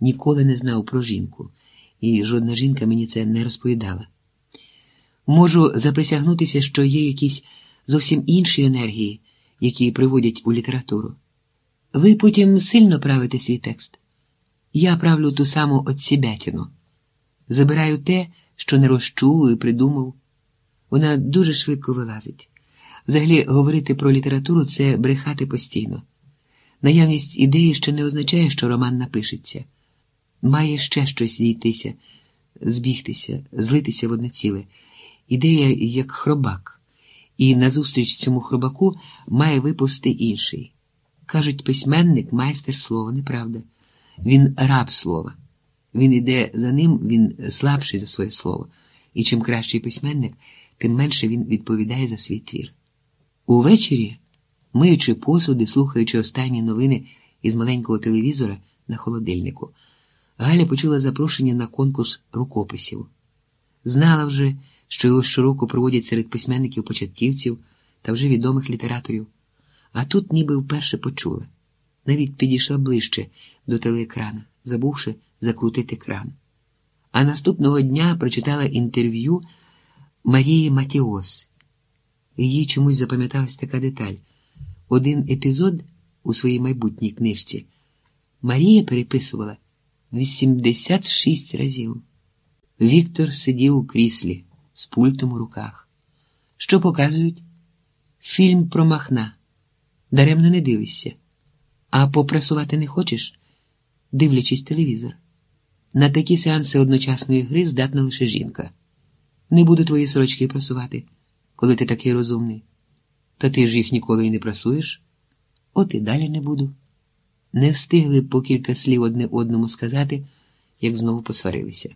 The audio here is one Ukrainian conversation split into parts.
ніколи не знав про жінку, і жодна жінка мені це не розповідала. Можу заприсягнутися, що є якісь зовсім інші енергії, які приводять у літературу. Ви потім сильно правите свій текст. Я правлю ту саму отсібятіну. Забираю те, що не розчув і придумав. Вона дуже швидко вилазить. Взагалі, говорити про літературу це брехати постійно. Наявність ідеї ще не означає, що роман напишеться. Має ще щось зійтися, збігтися, злитися в одне ціле. Ідея як хробак, і назустріч цьому хробаку має випусти інший. Кажуть, письменник майстер слова, неправда. Він раб слова. Він іде за ним, він слабший за своє слово. І чим кращий письменник, тим менше він відповідає за свій твір. Увечері, миючи посуди, слухаючи останні новини із маленького телевізора на холодильнику, Галя почула запрошення на конкурс рукописів. Знала вже, що його щороку проводять серед письменників-початківців та вже відомих літераторів, а тут ніби вперше почула. Навіть підійшла ближче до телеекрана, забувши закрутити кран. А наступного дня прочитала інтерв'ю Марії Матіос. Їй чомусь запам'яталась така деталь. Один епізод у своїй майбутній книжці Марія переписувала 86 разів. Віктор сидів у кріслі з пультом у руках. Що показують? Фільм про Махна. Даремно не дивишся. А попрасувати не хочеш, дивлячись телевізор. На такі сеанси одночасної гри здатна лише жінка. Не буду твої сорочки прасувати, коли ти такий розумний. Та ти ж їх ніколи і не прасуєш. От і далі не буду. Не встигли по кілька слів одне одному сказати, як знову посварилися.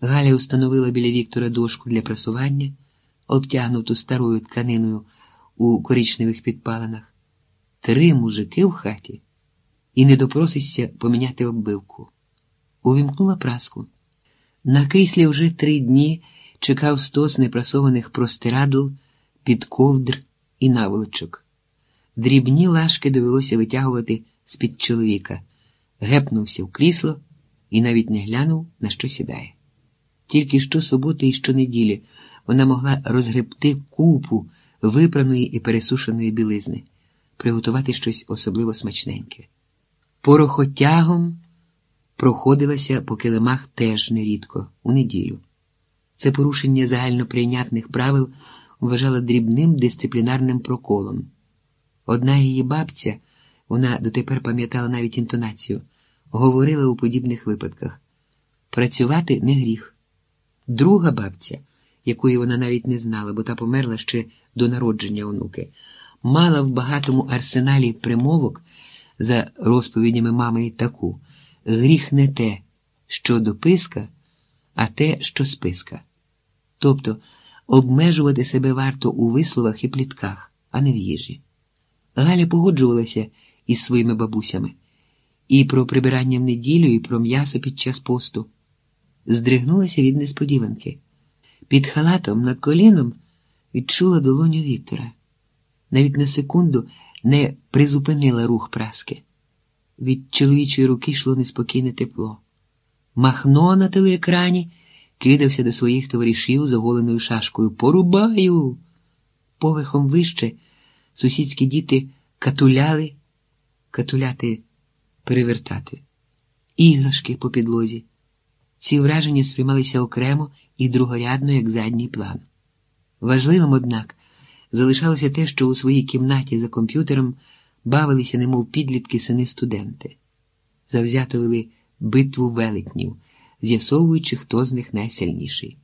Галя установила біля Віктора дошку для прасування, обтягнуту старою тканиною у коричневих підпалинах. Три мужики в хаті і не допросишся поміняти оббивку. Увімкнула праску. На кріслі вже три дні чекав стос непрасованих простирадл, підковдр і наволочок. Дрібні лашки довелося витягувати з-під чоловіка, гепнувся в крісло і навіть не глянув, на що сідає. Тільки щосуботи і щонеділі вона могла розгребти купу випраної і пересушеної білизни, приготувати щось особливо смачненьке. Порохотягом проходилася по килимах теж нерідко, у неділю. Це порушення загальноприйнятних правил вважала дрібним дисциплінарним проколом. Одна її бабця, вона дотепер пам'ятала навіть інтонацію, говорила у подібних випадках працювати не гріх. Друга бабця, якої вона навіть не знала, бо та померла ще до народження онуки, мала в багатому арсеналі примовок за розповідями мами і таку гріх не те, що дописка, а те, що списка. Тобто обмежувати себе варто у висловах і плітках, а не в їжі. Галя погоджувалася із своїми бабусями і про прибирання в неділю, і про м'ясо під час посту. Здригнулася від несподіванки. Під халатом над коліном відчула долоню Віктора. Навіть на секунду не призупинила рух праски. Від чоловічої руки йшло неспокійне тепло. Махно на телеекрані кидався до своїх товаришів з оголеною шашкою. Порубаю. Поверхом вище сусідські діти катуляли, катуляти перевертати, іграшки по підлозі. Ці враження сприймалися окремо і другорядно, як задній план. Важливим, однак, залишалося те, що у своїй кімнаті за комп'ютером бавилися, немов підлітки сини студенти, завзято вели битву велетнів, з'ясовуючи, хто з них найсильніший.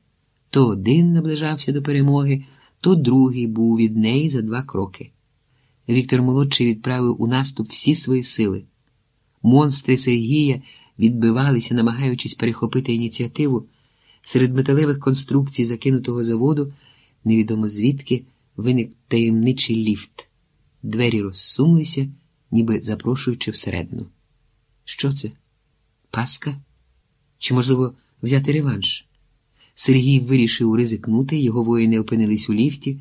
То один наближався до перемоги, то другий був від неї за два кроки. Віктор молодший відправив у наступ всі свої сили. Монстри Сергія відбивалися, намагаючись перехопити ініціативу. Серед металевих конструкцій закинутого заводу, невідомо звідки, виник таємничий ліфт. Двері розсунулися, ніби запрошуючи всередину. Що це? Паска? Чи, можливо, взяти реванш? Сергій вирішив ризикнути, його воїни опинились у ліфті.